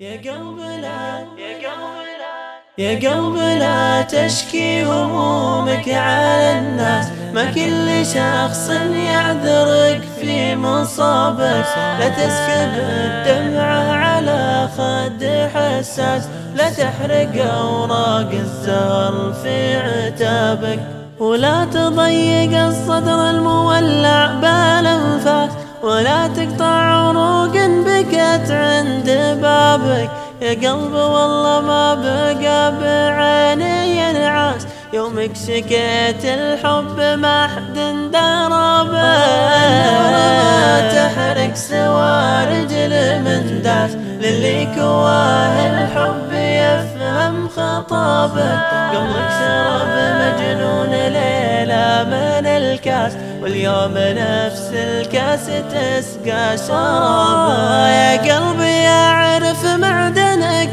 يا قلب لا يا قلب لا يا قلب لا تشكي همومك على الناس. ما كل شخص يعذرك في مصابك. لا تسكب الدمعة على خد حساس. لا تحرق أوراق الزهر في عتابك. ولا تضيق الصدر المولع بالأنفاس. ولا تقطع عروق بكت يا قلب والله ما بقى بعيني ينعاس يومك شكيت الحب ما حد دربه تحرق سوارج المنداس للي كواه الحب يفهم خطابك قبلك شرب مجنون ليلة من الكاس. واليوم نفس الكاس تسقى شرابه يا قلبي